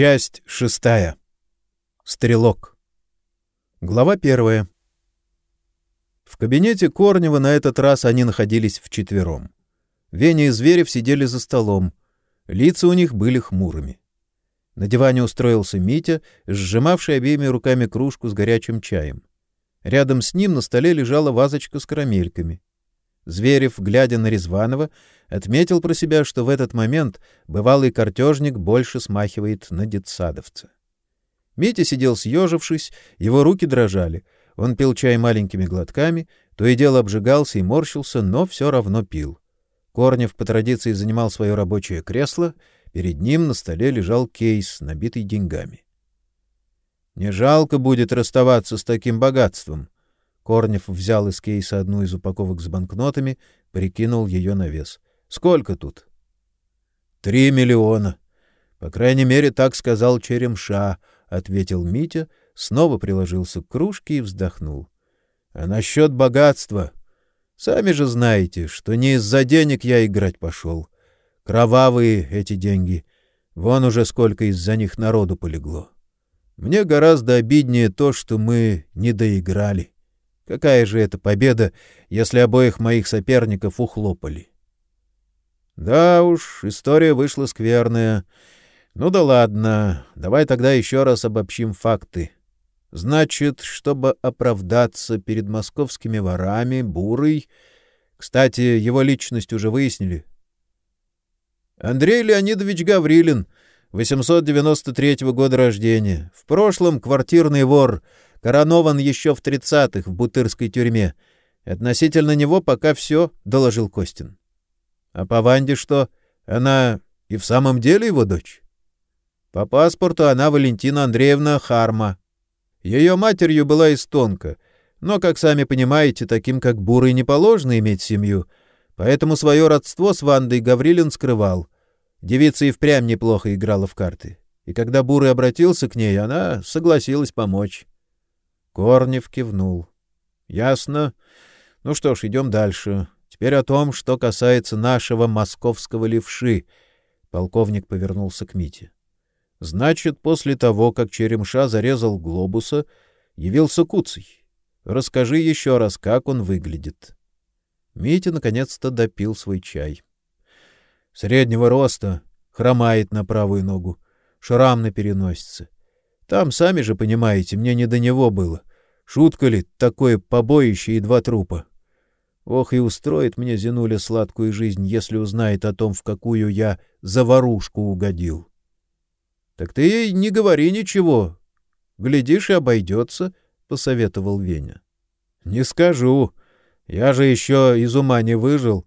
Часть шестая. Стрелок. Глава первая. В кабинете Корнева на этот раз они находились вчетвером. Веня и Зверев сидели за столом. Лица у них были хмурыми. На диване устроился Митя, сжимавший обеими руками кружку с горячим чаем. Рядом с ним на столе лежала вазочка с карамельками. Зверев, глядя на Резванова, отметил про себя, что в этот момент бывалый картежник больше смахивает на детсадовца. Митя сидел съежившись, его руки дрожали. Он пил чай маленькими глотками, то и дело обжигался и морщился, но все равно пил. Корнев по традиции занимал свое рабочее кресло, перед ним на столе лежал кейс, набитый деньгами. Не жалко будет расставаться с таким богатством, Корнев взял из кейса одну из упаковок с банкнотами, прикинул ее на вес. Сколько тут? Три миллиона. По крайней мере, так сказал Черемша, ответил Митя, снова приложился к кружке и вздохнул. А насчет богатства, сами же знаете, что не из-за денег я играть пошел. Кровавые эти деньги. Вон уже сколько из-за них народу полегло. Мне гораздо обиднее то, что мы не доиграли. Какая же это победа, если обоих моих соперников ухлопали? Да уж, история вышла скверная. Ну да ладно, давай тогда еще раз обобщим факты. Значит, чтобы оправдаться перед московскими ворами, Бурый... Кстати, его личность уже выяснили. Андрей Леонидович Гаврилин, 893 года рождения. В прошлом квартирный вор — Коронован еще в тридцатых в Бутырской тюрьме. Относительно него пока все, — доложил Костин. — А по Ванде что? Она и в самом деле его дочь? — По паспорту она Валентина Андреевна Харма. Ее матерью была эстонка, но, как сами понимаете, таким как Бурый не положено иметь семью, поэтому свое родство с Вандой Гаврилин скрывал. Девица и впрямь неплохо играла в карты. И когда Бурый обратился к ней, она согласилась помочь. Корнев кивнул. Ясно. Ну что ж, идем дальше. Теперь о том, что касается нашего московского левши. Полковник повернулся к Мите. Значит, после того, как Черемша зарезал глобуса, явился Куций. Расскажи еще раз, как он выглядит. Митя наконец-то допил свой чай. Среднего роста, хромает на правую ногу, шрам на переносице. Там, сами же понимаете, мне не до него было. Шутка ли такое побоище и два трупа? Ох, и устроит мне Зинуля сладкую жизнь, если узнает о том, в какую я заварушку угодил. — Так ты ей не говори ничего. Глядишь, и обойдется, — посоветовал Веня. — Не скажу. Я же еще из ума не выжил.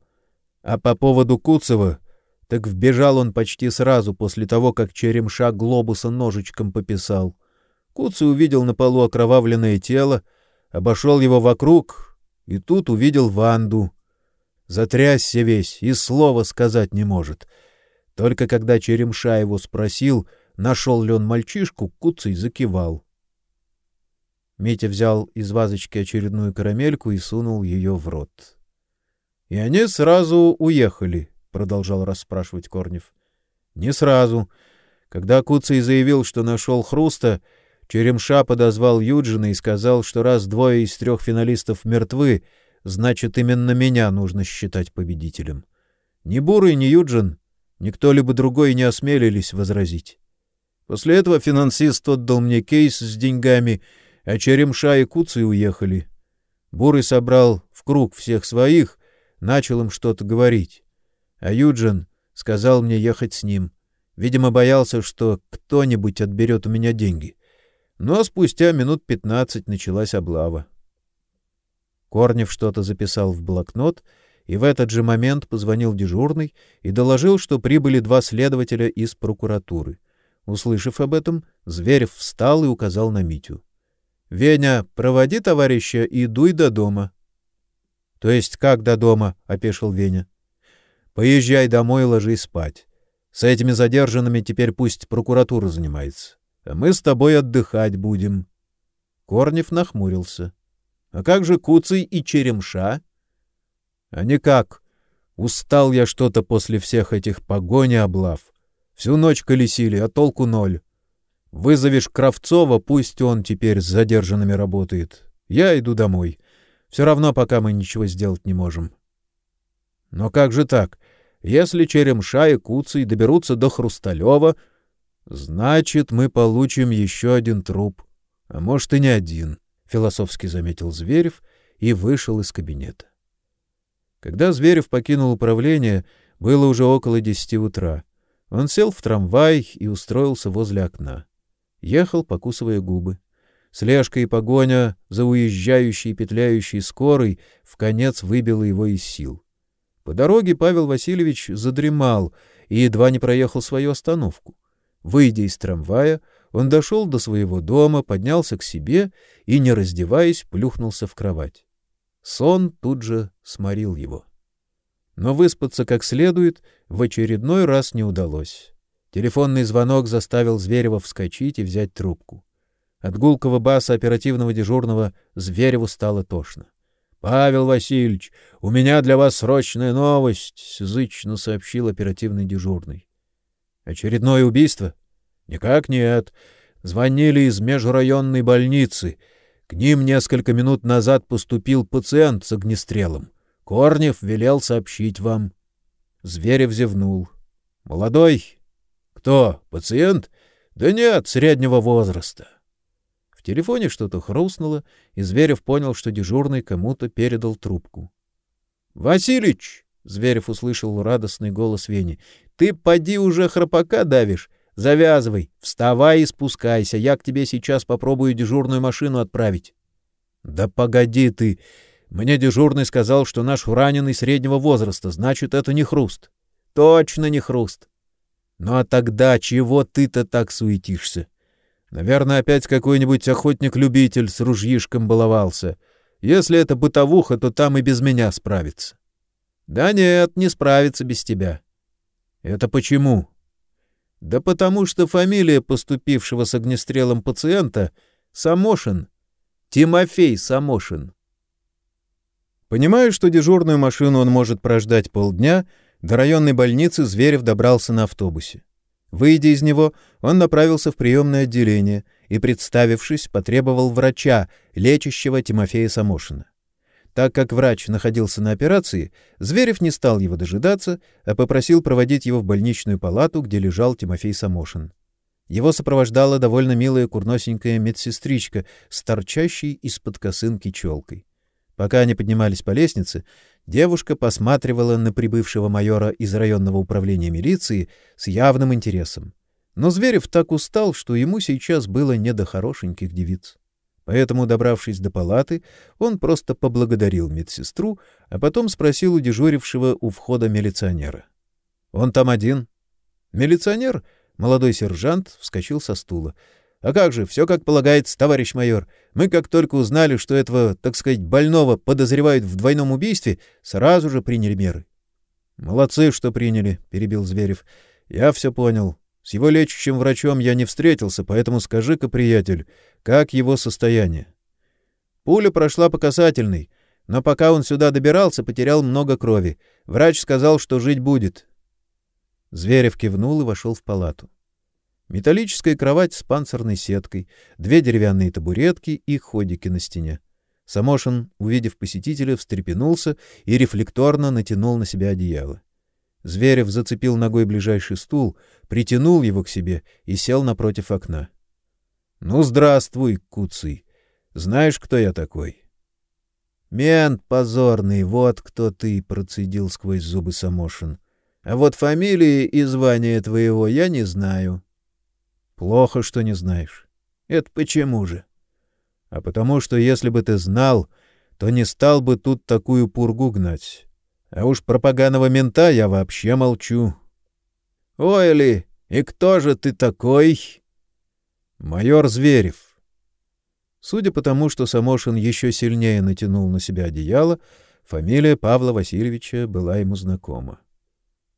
А по поводу Куцева, так вбежал он почти сразу после того, как черемша глобуса ножичком пописал. Куцый увидел на полу окровавленное тело, обошел его вокруг и тут увидел Ванду. Затрясся весь и слова сказать не может. Только когда Черемша его спросил, нашел ли он мальчишку, Куцый закивал. Митя взял из вазочки очередную карамельку и сунул ее в рот. — И они сразу уехали, — продолжал расспрашивать Корнев. — Не сразу. Когда Куцый заявил, что нашел Хруста, Черемша подозвал Юджина и сказал, что раз двое из трех финалистов мертвы, значит, именно меня нужно считать победителем. Ни Бурый, ни Юджин, никто либо другой не осмелились возразить. После этого финансист отдал мне кейс с деньгами, а Черемша и Куцый уехали. Бурый собрал в круг всех своих, начал им что-то говорить. А Юджин сказал мне ехать с ним. Видимо, боялся, что кто-нибудь отберет у меня деньги. Но спустя минут пятнадцать началась облава. Корнев что-то записал в блокнот, и в этот же момент позвонил дежурный и доложил, что прибыли два следователя из прокуратуры. Услышав об этом, Зверев встал и указал на Митю. — Веня, проводи товарища и дуй до дома. — То есть как до дома? — опешил Веня. — Поезжай домой и ложись спать. С этими задержанными теперь пусть прокуратура занимается а мы с тобой отдыхать будем. Корнев нахмурился. — А как же Куцый и Черемша? — А никак. Устал я что-то после всех этих погони облав. Всю ночь колесили, а толку ноль. Вызовешь Кравцова, пусть он теперь с задержанными работает. Я иду домой. Все равно пока мы ничего сделать не можем. Но как же так? Если Черемша и Куцый доберутся до Хрусталева, значит, мы получим еще один труп. А может, и не один, — философски заметил Зверев и вышел из кабинета. Когда Зверев покинул управление, было уже около десяти утра. Он сел в трамвай и устроился возле окна. Ехал, покусывая губы. Слежка и погоня за уезжающей петляющей скорой в конец выбила его из сил. По дороге Павел Васильевич задремал и едва не проехал свою остановку. Выйдя из трамвая, он дошел до своего дома, поднялся к себе и, не раздеваясь, плюхнулся в кровать. Сон тут же сморил его. Но выспаться как следует в очередной раз не удалось. Телефонный звонок заставил Зверева вскочить и взять трубку. От гулкого баса оперативного дежурного Звереву стало тошно. Павел Васильевич, у меня для вас срочная новость, зычно сообщил оперативный дежурный. Очередное убийство? Никак нет. Звонили из межрайонной больницы. К ним несколько минут назад поступил пациент с огнестрелом. Корнев велел сообщить вам. Зверев зевнул. Молодой? Кто? Пациент? Да нет, среднего возраста. В телефоне что-то хрустнуло, и Зверев понял, что дежурный кому-то передал трубку. Василич, Зверев услышал радостный голос Вени. Ты поди уже храпака давишь. Завязывай, вставай и спускайся. Я к тебе сейчас попробую дежурную машину отправить. Да погоди ты. Мне дежурный сказал, что наш раненый среднего возраста, значит, это не хруст. Точно не хруст. Ну а тогда чего ты-то так суетишься? Наверное, опять какой-нибудь охотник-любитель с ружьишком баловался. Если это бытовуха, то там и без меня справится. Да нет, не справится без тебя. Это почему? Да потому что фамилия поступившего с огнестрелом пациента Самошин. Тимофей Самошин. Понимая, что дежурную машину он может прождать полдня, до районной больницы Зверев добрался на автобусе. Выйдя из него, он направился в приемное отделение и, представившись, потребовал врача, лечащего Тимофея Самошина. Так как врач находился на операции, Зверев не стал его дожидаться, а попросил проводить его в больничную палату, где лежал Тимофей Самошин. Его сопровождала довольно милая курносенькая медсестричка с торчащей из-под косынки челкой. Пока они поднимались по лестнице, Девушка посматривала на прибывшего майора из районного управления милиции с явным интересом. Но Зверев так устал, что ему сейчас было не до хорошеньких девиц. Поэтому, добравшись до палаты, он просто поблагодарил медсестру, а потом спросил у дежурившего у входа милиционера. «Он там один?» Милиционер, молодой сержант, вскочил со стула. А как же, все как полагается, товарищ майор. Мы как только узнали, что этого, так сказать, больного подозревают в двойном убийстве, сразу же приняли меры. Молодцы, что приняли, перебил Зверев. Я все понял. С его лечащим врачом я не встретился, поэтому скажи-ка, приятель, как его состояние? Пуля прошла по касательной, но пока он сюда добирался, потерял много крови. Врач сказал, что жить будет. Зверев кивнул и вошел в палату. Металлическая кровать с панцирной сеткой, две деревянные табуретки и ходики на стене. Самошин, увидев посетителя, встрепенулся и рефлекторно натянул на себя одеяло. Зверев зацепил ногой ближайший стул, притянул его к себе и сел напротив окна. — Ну, здравствуй, Куцый. Знаешь, кто я такой? — Мент позорный, вот кто ты, — процедил сквозь зубы Самошин. — А вот фамилии и звания твоего я не знаю. Плохо, что не знаешь. Это почему же? А потому что если бы ты знал, то не стал бы тут такую пургу гнать. А уж про поганого мента я вообще молчу. Ой ли, и кто же ты такой? Майор Зверев. Судя по тому, что Самошин еще сильнее натянул на себя одеяло, фамилия Павла Васильевича была ему знакома.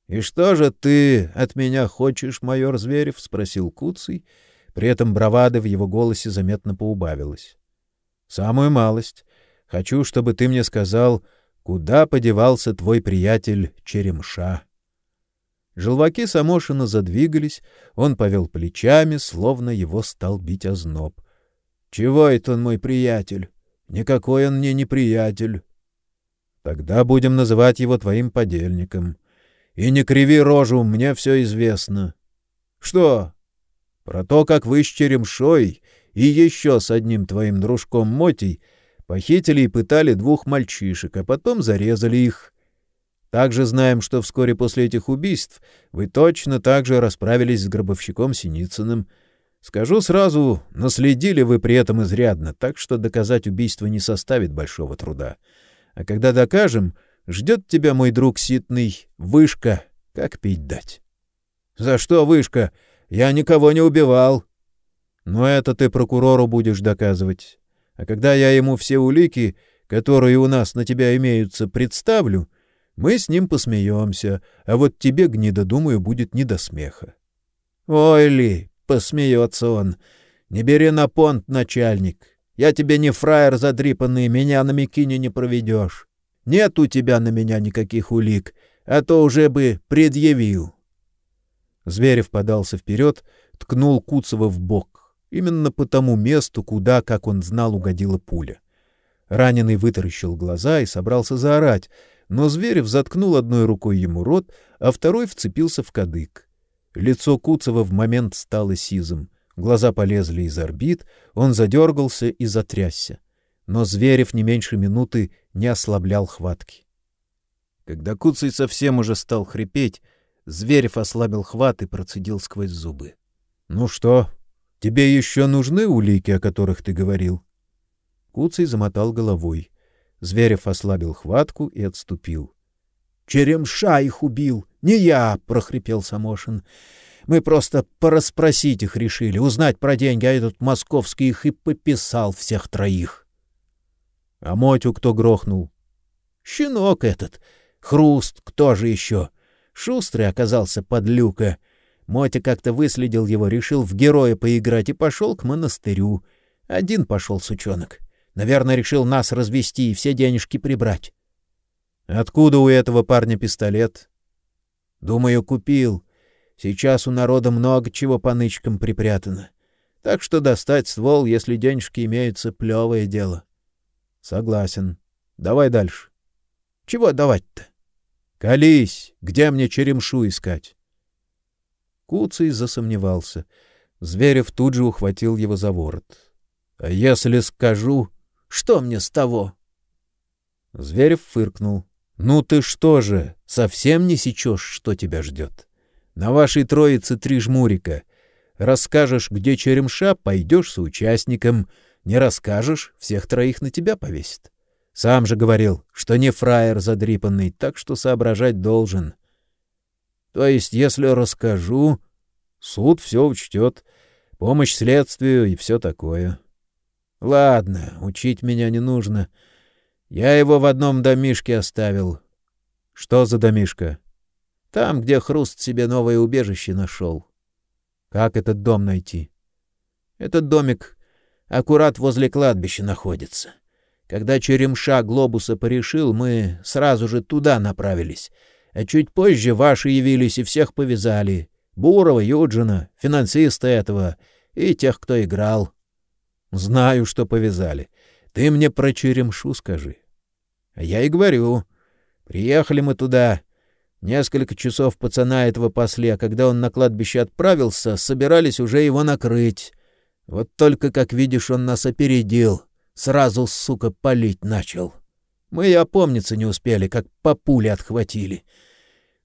И что же ты от меня хочешь, майор Зверев, спросил Куцый, при этом бравада в его голосе заметно поубавилась. Самую малость. Хочу, чтобы ты мне сказал, куда подевался твой приятель Черемша. Желваки Самошина задвигались, он повел плечами, словно его стал бить озноб. — Чего это он мой приятель? Никакой он мне не приятель. — Тогда будем называть его твоим подельником. И не криви рожу, мне все известно. — Что? — Про то, как вы с Черемшой и еще с одним твоим дружком Мотей похитили и пытали двух мальчишек, а потом зарезали их. Также знаем, что вскоре после этих убийств вы точно так же расправились с гробовщиком Синицыным. Скажу сразу, наследили вы при этом изрядно, так что доказать убийство не составит большого труда. А когда докажем, ждет тебя, мой друг Ситный, вышка, как пить дать. — За что вышка? Я никого не убивал. — Но это ты прокурору будешь доказывать. А когда я ему все улики, которые у нас на тебя имеются, представлю, мы с ним посмеемся, а вот тебе, гнида, думаю, будет не до смеха. — Ой ли, посмеется он. Не бери на понт, начальник. Я тебе не фраер задрипанный, меня на Микине не проведешь. Нет у тебя на меня никаких улик, а то уже бы предъявил. Зверев подался вперед, ткнул Куцева в бок, именно по тому месту, куда, как он знал, угодила пуля. Раненый вытаращил глаза и собрался заорать — но Зверев заткнул одной рукой ему рот, а второй вцепился в кадык. Лицо Куцева в момент стало сизым, глаза полезли из орбит, он задергался и затрясся. Но Зверев не меньше минуты не ослаблял хватки. Когда Куцый совсем уже стал хрипеть, Зверев ослабил хват и процедил сквозь зубы. — Ну что, тебе еще нужны улики, о которых ты говорил? Куцый замотал головой. Зверев ослабил хватку и отступил. — Черемша их убил, не я, — прохрипел Самошин. — Мы просто порасспросить их решили, узнать про деньги, а этот московский их и пописал всех троих. — А Мотю кто грохнул? — Щенок этот. Хруст, кто же еще? Шустрый оказался под люка. Мотя как-то выследил его, решил в героя поиграть и пошел к монастырю. Один пошел сучонок. Наверное, решил нас развести и все денежки прибрать. Откуда у этого парня пистолет? Думаю, купил. Сейчас у народа много чего по нычкам припрятано. Так что достать ствол, если денежки имеются, плевое дело. Согласен. Давай дальше. Чего давать-то? Колись, где мне черемшу искать? Куцый засомневался. Зверев тут же ухватил его за ворот. — А если скажу, что мне с того? Зверев фыркнул. Ну ты что же, совсем не сечешь, что тебя ждет? На вашей троице три жмурика. Расскажешь, где черемша, пойдешь с участником. Не расскажешь, всех троих на тебя повесит. Сам же говорил, что не фраер задрипанный, так что соображать должен. То есть, если расскажу, суд все учтет, помощь следствию и все такое. Ладно, учить меня не нужно. Я его в одном домишке оставил. Что за домишко? Там, где Хруст себе новое убежище нашел. Как этот дом найти? Этот домик аккурат возле кладбища находится. Когда черемша глобуса порешил, мы сразу же туда направились. А чуть позже ваши явились и всех повязали. Бурова, Юджина, финансиста этого и тех, кто играл. Знаю, что повязали. Ты мне про черемшу скажи. А я и говорю. Приехали мы туда. Несколько часов пацана этого пасли, а когда он на кладбище отправился, собирались уже его накрыть. Вот только, как видишь, он нас опередил. Сразу, сука, палить начал. Мы и опомниться не успели, как по пуле отхватили.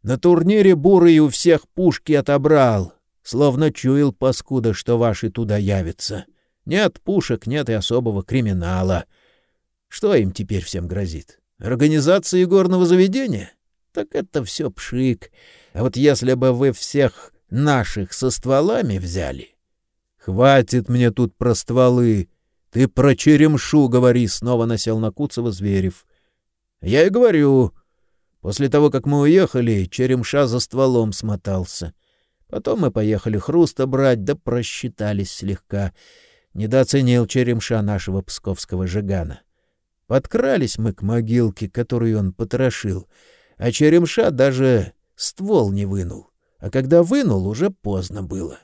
На турнире Бурый у всех пушки отобрал, словно чуял паскуда, что ваши туда явятся. — нет пушек, нет и особого криминала. Что им теперь всем грозит? Организация игорного заведения? Так это все пшик. А вот если бы вы всех наших со стволами взяли... Хватит мне тут про стволы. Ты про черемшу говори, снова насел на Куцева Зверев. Я и говорю. После того, как мы уехали, черемша за стволом смотался. Потом мы поехали хруста брать, да просчитались слегка. Недооценил черемша нашего псковского жигана. Подкрались мы к могилке, которую он потрошил, а черемша даже ствол не вынул. а когда вынул, уже поздно было.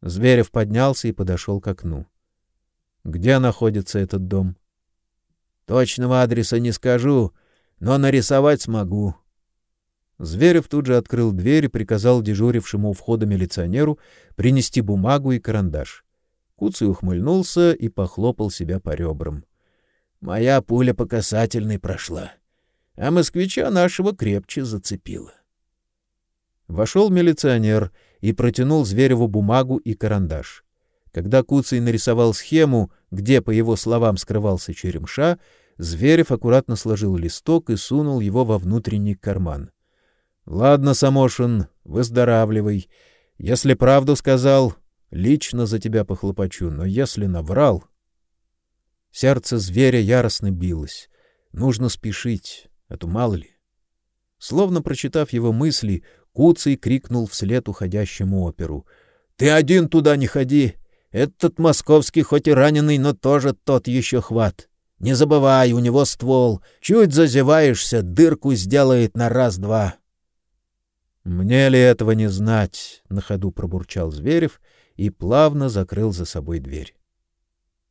Зверев поднялся и подошел к окну. Где находится этот дом? Точного адреса не скажу, но нарисовать смогу. Зверев тут же открыл дверь и приказал дежурившему у входа милиционеру принести бумагу и карандаш. Куцый ухмыльнулся и похлопал себя по ребрам. Моя пуля по касательной прошла, а москвича нашего крепче зацепила. Вошел милиционер и протянул Звереву бумагу и карандаш. Когда Куцый нарисовал схему, где, по его словам, скрывался Черемша, Зверев аккуратно сложил листок и сунул его во внутренний карман. — Ладно, Самошин, выздоравливай. Если правду сказал, лично за тебя похлопочу, но если наврал... Сердце зверя яростно билось. Нужно спешить, а то мало ли. Словно прочитав его мысли, Куцый крикнул вслед уходящему оперу. — Ты один туда не ходи! Этот московский хоть и раненый, но тоже тот еще хват. Не забывай, у него ствол. Чуть зазеваешься, дырку сделает на раз-два. — Мне ли этого не знать? — на ходу пробурчал Зверев и плавно закрыл за собой дверь.